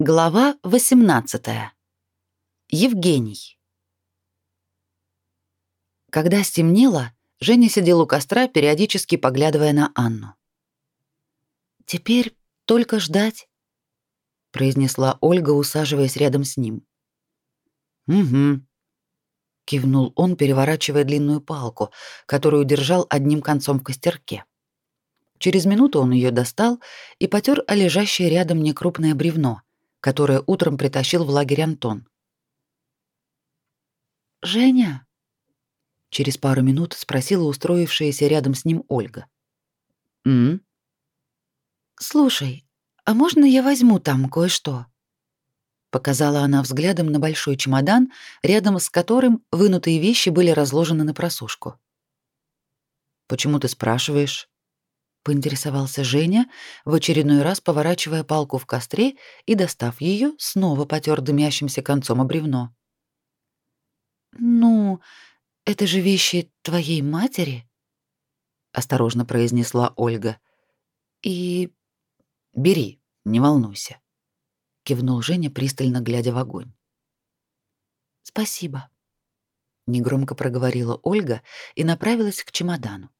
Глава 18. Евгений. Когда стемнело, Женя сидел у костра, периодически поглядывая на Анну. «Теперь только ждать», — произнесла Ольга, усаживаясь рядом с ним. «Угу», — кивнул он, переворачивая длинную палку, которую держал одним концом в костерке. Через минуту он ее достал и потер о лежащее рядом некрупное бревно — которое утром притащил в лагерь Антон. «Женя?» — через пару минут спросила устроившаяся рядом с ним Ольга. «М?» «Слушай, а можно я возьму там кое-что?» Показала она взглядом на большой чемодан, рядом с которым вынутые вещи были разложены на просушку. «Почему ты спрашиваешь?» Поинтересовался Женя, в очередной раз поворачивая палку в костре и, достав ее, снова потер дымящимся концом о бревно. «Ну, это же вещи твоей матери?» — осторожно произнесла Ольга. «И... бери, не волнуйся», — кивнул Женя, пристально глядя в огонь. «Спасибо», — негромко проговорила Ольга и направилась к чемодану.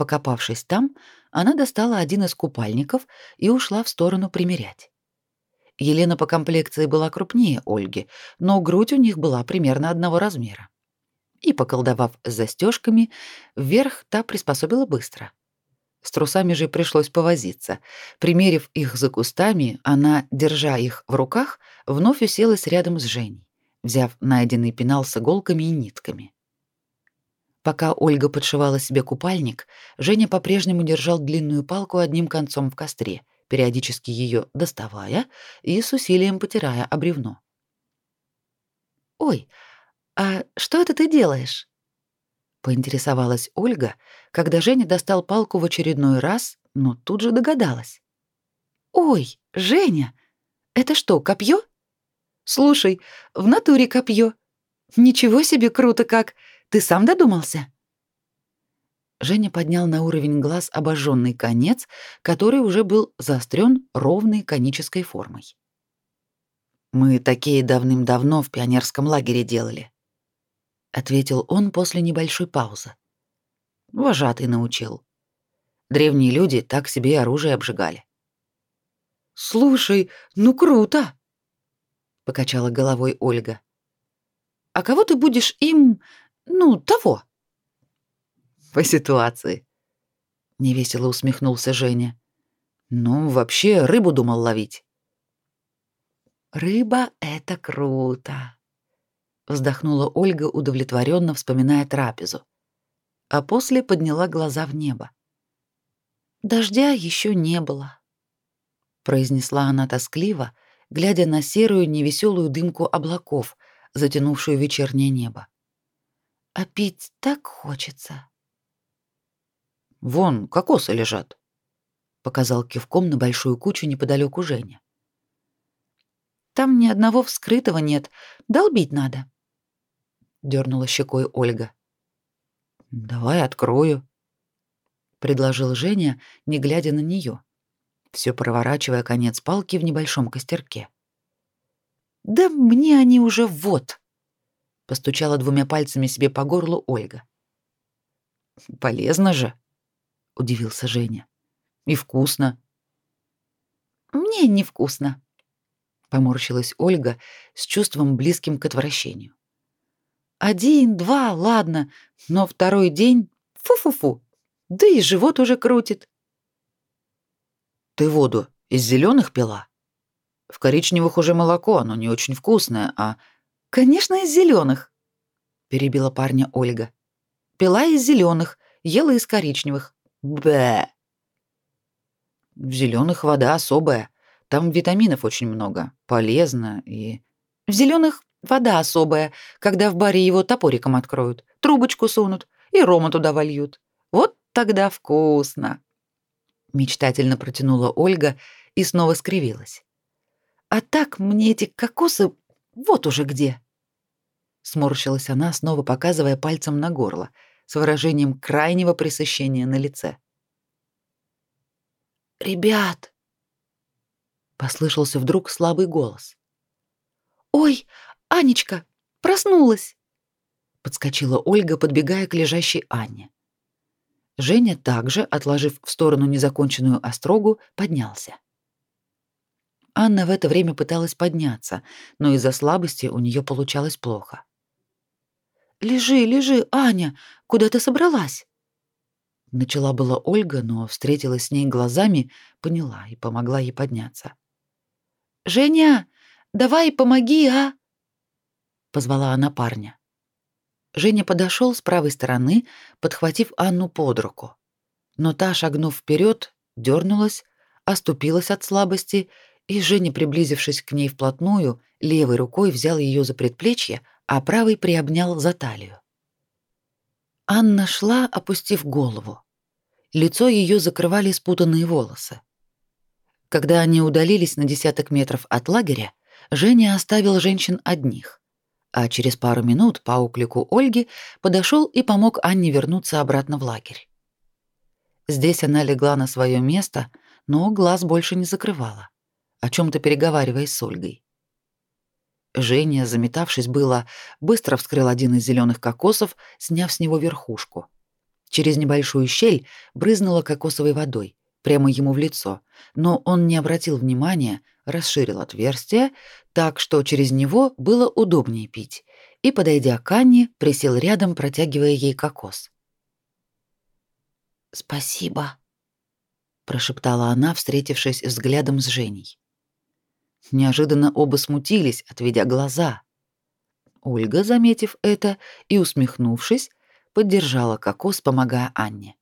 Покопавшись там, она достала один из купальников и ушла в сторону примерять. Елена по комплекции была крупнее Ольги, но грудь у них была примерно одного размера. И, поколдовав с застежками, вверх та приспособила быстро. С трусами же пришлось повозиться. Примерив их за кустами, она, держа их в руках, вновь уселась рядом с Женей, взяв найденный пенал с иголками и нитками. Пока Ольга подшивала себе купальник, Женя по-прежнему держал длинную палку одним концом в костре, периодически ее доставая и с усилием потирая о бревно. «Ой, а что это ты делаешь?» поинтересовалась Ольга, когда Женя достал палку в очередной раз, но тут же догадалась. «Ой, Женя, это что, копье? Слушай, в натуре копье. Ничего себе круто как! Ты сам додумался?» Женя поднял на уровень глаз обожженный конец, который уже был заострен ровной конической формой. «Мы такие давным-давно в пионерском лагере делали», — ответил он после небольшой паузы. «Вожатый научил. Древние люди так себе оружие обжигали». «Слушай, ну круто!» — покачала головой Ольга. «А кого ты будешь им ну, того. По ситуации. Невесело усмехнулся Женя. Ну, вообще, рыбу думал ловить. Рыба — это круто. Вздохнула Ольга, удовлетворенно вспоминая трапезу. А после подняла глаза в небо. Дождя еще не было, произнесла она тоскливо, глядя на серую невеселую дымку облаков, затянувшую вечернее небо. А пить так хочется. Вон, кокосы лежат, показал кивком на большую кучу неподалеку Женя. Там ни одного вскрытого нет, долбить надо. Дернула щекой Ольга. Давай открою, предложил Женя, не глядя на нее, все проворачивая конец палки в небольшом костерке. Да мне они уже вот постучала двумя пальцами себе по горлу Ольга. Полезно же, удивился Женя. И вкусно. Мне не вкусно, поморщилась Ольга с чувством близким к отвращению. Один, два, ладно, но второй день фу-фу-фу. Да и живот уже крутит. Ты воду из зеленых пила? В коричневых уже молоко, оно не очень вкусное, а Конечно, из зеленых, перебила парня Ольга. Пила из зеленых, ела из коричневых. Б. В зеленых вода особая. Там витаминов очень много, полезно и В зеленых вода особая, когда в баре его топориком откроют, трубочку сунут и рому туда вольют. Вот тогда вкусно. Мечтательно протянула Ольга и снова скривилась. А так мне эти кокосы вот уже где. Сморщилась она, снова показывая пальцем на горло, с выражением крайнего пресыщения на лице. «Ребят!» Послышался вдруг слабый голос. «Ой, Анечка, проснулась!» Подскочила Ольга, подбегая к лежащей Анне. Женя также, отложив в сторону незаконченную острогу, поднялся. Анна в это время пыталась подняться, но из-за слабости у нее получалось плохо. «Лежи, лежи, Аня, куда ты собралась?» Начала была Ольга, но встретилась с ней глазами, поняла и помогла ей подняться. «Женя, давай помоги, а?» Позвала она парня. Женя подошел с правой стороны, подхватив Анну под руку. Но та, шагнув вперед, дернулась, оступилась от слабости, и Женя, приблизившись к ней вплотную, левой рукой взял ее за предплечье, а правой приобнял за талию. Анна шла, опустив голову. Лицо ее закрывали спутанные волосы. Когда они удалились на десяток метров от лагеря, Женя оставил женщин одних а через пару минут по уклику Ольги подошел и помог Анне вернуться обратно в лагерь. Здесь она легла на свое место, но глаз больше не закрывала, о чем то переговариваясь с Ольгой. Женя, заметавшись было, быстро вскрыл один из зеленых кокосов, сняв с него верхушку. Через небольшую щель брызнула кокосовой водой, прямо ему в лицо, но он не обратил внимания, расширил отверстие, так что через него было удобнее пить, и, подойдя к Анне, присел рядом, протягивая ей кокос. «Спасибо», — прошептала она, встретившись взглядом с Женей. Неожиданно оба смутились, отведя глаза. Ольга, заметив это и усмехнувшись, поддержала кокос, помогая Анне.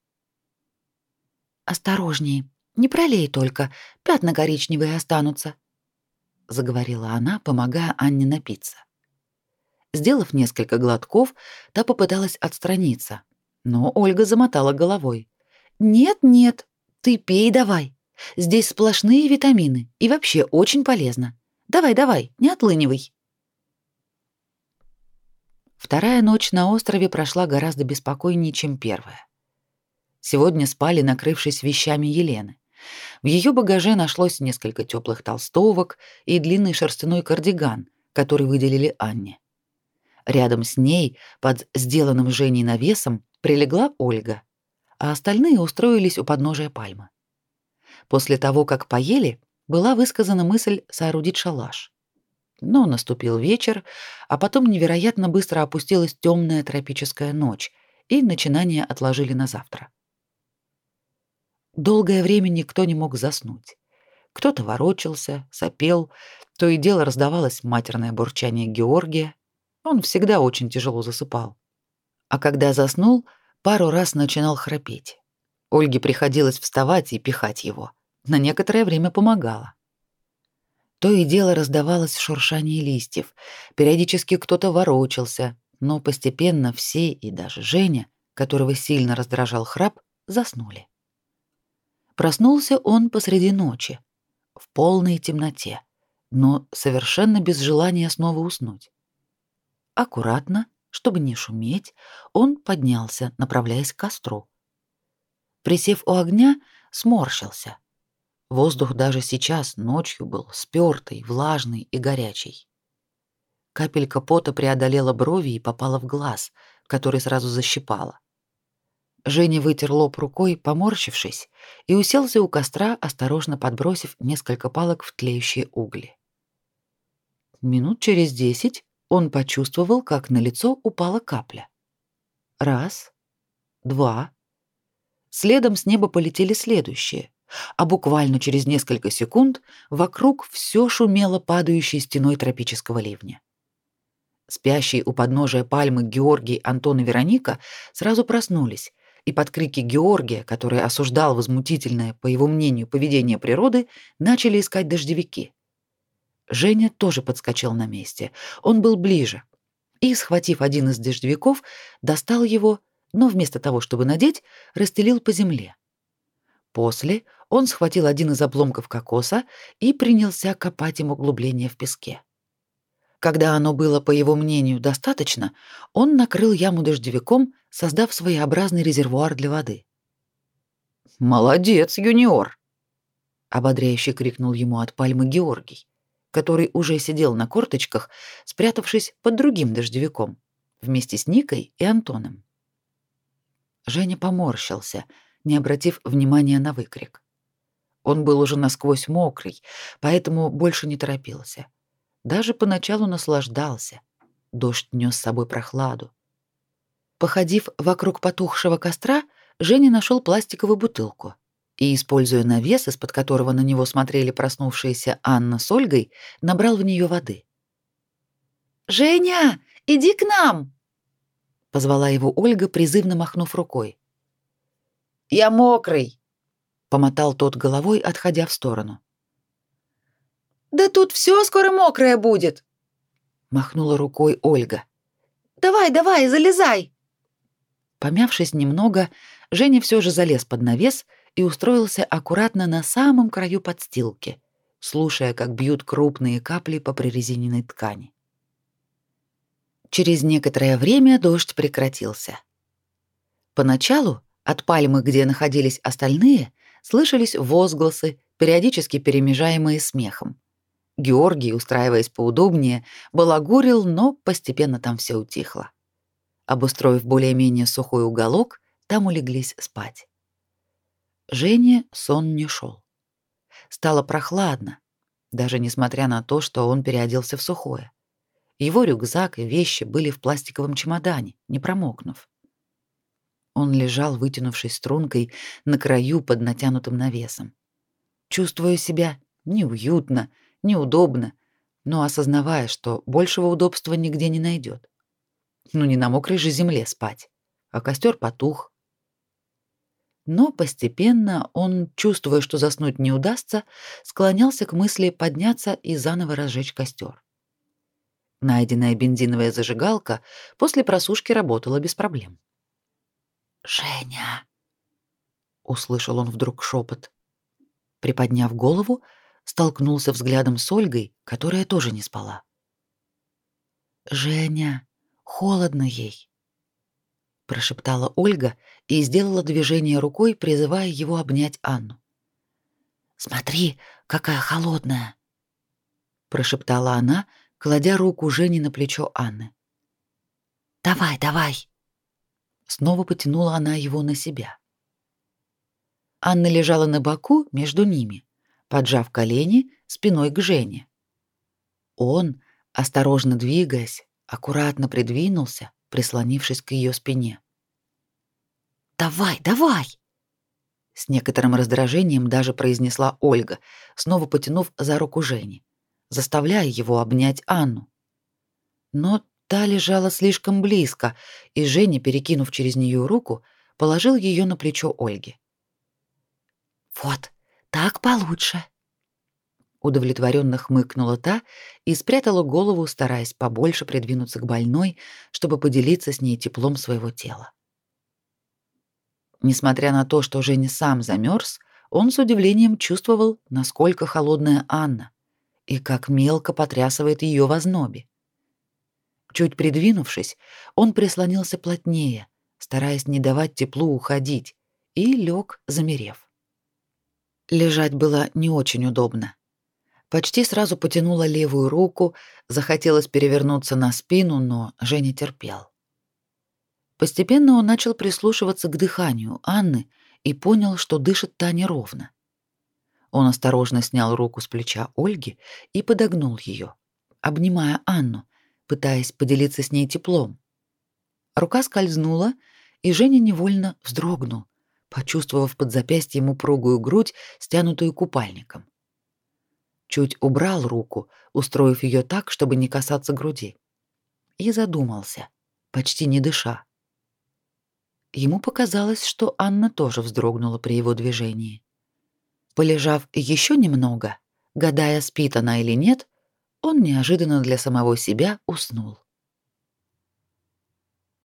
«Осторожнее, не пролей только, пятна коричневые останутся», — заговорила она, помогая Анне напиться. Сделав несколько глотков, та попыталась отстраниться, но Ольга замотала головой. «Нет, нет, ты пей давай. Здесь сплошные витамины и вообще очень полезно. Давай, давай, не отлынивай». Вторая ночь на острове прошла гораздо беспокойнее, чем первая. Сегодня спали, накрывшись вещами Елены. В ее багаже нашлось несколько теплых толстовок и длинный шерстяной кардиган, который выделили Анне. Рядом с ней, под сделанным Женей навесом, прилегла Ольга, а остальные устроились у подножия пальмы. После того, как поели, была высказана мысль соорудить шалаш. Но наступил вечер, а потом невероятно быстро опустилась темная тропическая ночь, и начинание отложили на завтра. Долгое время никто не мог заснуть. Кто-то ворочался, сопел, то и дело раздавалось матерное бурчание Георгия. Он всегда очень тяжело засыпал. А когда заснул, пару раз начинал храпеть. Ольге приходилось вставать и пихать его. На некоторое время помогало. То и дело раздавалось шуршание листьев. Периодически кто-то ворочался, но постепенно все и даже Женя, которого сильно раздражал храп, заснули. Проснулся он посреди ночи, в полной темноте, но совершенно без желания снова уснуть. Аккуратно, чтобы не шуметь, он поднялся, направляясь к костру. Присев у огня, сморщился. Воздух даже сейчас, ночью, был спёртый, влажный и горячий. Капелька пота преодолела брови и попала в глаз, который сразу защипало. Женя вытер лоб рукой, поморщившись, и уселся у костра, осторожно подбросив несколько палок в тлеющие угли. Минут через десять он почувствовал, как на лицо упала капля. Раз, два. Следом с неба полетели следующие, а буквально через несколько секунд вокруг все шумело падающей стеной тропического ливня. Спящие у подножия пальмы Георгий, Антон и Вероника сразу проснулись и под крики Георгия, который осуждал возмутительное, по его мнению, поведение природы, начали искать дождевики. Женя тоже подскочил на месте. Он был ближе. И, схватив один из дождевиков, достал его, но вместо того, чтобы надеть, расстелил по земле. После он схватил один из обломков кокоса и принялся копать им углубление в песке. Когда оно было, по его мнению, достаточно, он накрыл яму дождевиком, создав своеобразный резервуар для воды. «Молодец, юниор!» ободряюще крикнул ему от пальмы Георгий, который уже сидел на корточках, спрятавшись под другим дождевиком, вместе с Никой и Антоном. Женя поморщился, не обратив внимания на выкрик. Он был уже насквозь мокрый, поэтому больше не торопился. Даже поначалу наслаждался. Дождь нес с собой прохладу. Походив вокруг потухшего костра, Женя нашел пластиковую бутылку и, используя навес, из-под которого на него смотрели проснувшиеся Анна с Ольгой, набрал в нее воды. «Женя, иди к нам!» — позвала его Ольга, призывно махнув рукой. «Я мокрый!» — помотал тот головой, отходя в сторону. «Да тут все скоро мокрое будет!» — махнула рукой Ольга. «Давай, давай, залезай!» Помявшись немного, Женя все же залез под навес и устроился аккуратно на самом краю подстилки, слушая, как бьют крупные капли по прорезиненной ткани. Через некоторое время дождь прекратился. Поначалу от пальмы, где находились остальные, слышались возгласы, периодически перемежаемые смехом. Георгий, устраиваясь поудобнее, балагурил, но постепенно там все утихло. Обустроив более-менее сухой уголок, там улеглись спать. Жене сон не шел. Стало прохладно, даже несмотря на то, что он переоделся в сухое. Его рюкзак и вещи были в пластиковом чемодане, не промокнув. Он лежал, вытянувшись стрункой, на краю под натянутым навесом. Чувствуя себя неуютно, неудобно, но осознавая, что большего удобства нигде не найдет. Ну не на мокрой же земле спать, а костер потух, но постепенно он, чувствуя, что заснуть не удастся, склонялся к мысли подняться и заново разжечь костер. Найденная бензиновая зажигалка после просушки работала без проблем. «Женя!» — услышал он вдруг шепот. Приподняв голову, столкнулся взглядом с Ольгой, которая тоже не спала. «Женя, холодно ей!» прошептала Ольга и сделала движение рукой, призывая его обнять Анну. Смотри, какая холодная, прошептала она, кладя руку Жени на плечо Анны. Давай, давай. Снова потянула она его на себя. Анна лежала на боку между ними, поджав колени спиной к Жене. Он, осторожно двигаясь, аккуратно придвинулся, прислонившись к ее спине. «Давай, давай!» С некоторым раздражением даже произнесла Ольга, снова потянув за руку Жени, заставляя его обнять Анну. Но та лежала слишком близко, и Женя, перекинув через нее руку, положил ее на плечо Ольги. «Вот, так получше!» Удовлетворенно хмыкнула та и спрятала голову, стараясь побольше придвинуться к больной, чтобы поделиться с ней теплом своего тела. Несмотря на то, что Женя сам замерз, он с удивлением чувствовал, насколько холодная Анна и как мелко потрясывает ее в ознобе. Чуть придвинувшись, он прислонился плотнее, стараясь не давать теплу уходить, и лег, замерев. Лежать было не очень удобно. Почти сразу потянула левую руку, захотелось перевернуться на спину, но Женя терпел. Постепенно он начал прислушиваться к дыханию Анны и понял, что дышит та неровно. Он осторожно снял руку с плеча Ольги и подогнул ее, обнимая Анну, пытаясь поделиться с ней теплом. Рука скользнула, и Женя невольно вздрогнул, почувствовав под запястьем упругую грудь, стянутую купальником чуть убрал руку, устроив ее так, чтобы не касаться груди. И задумался, почти не дыша. Ему показалось, что Анна тоже вздрогнула при его движении. Полежав еще немного, гадая, спит она или нет, он неожиданно для самого себя уснул.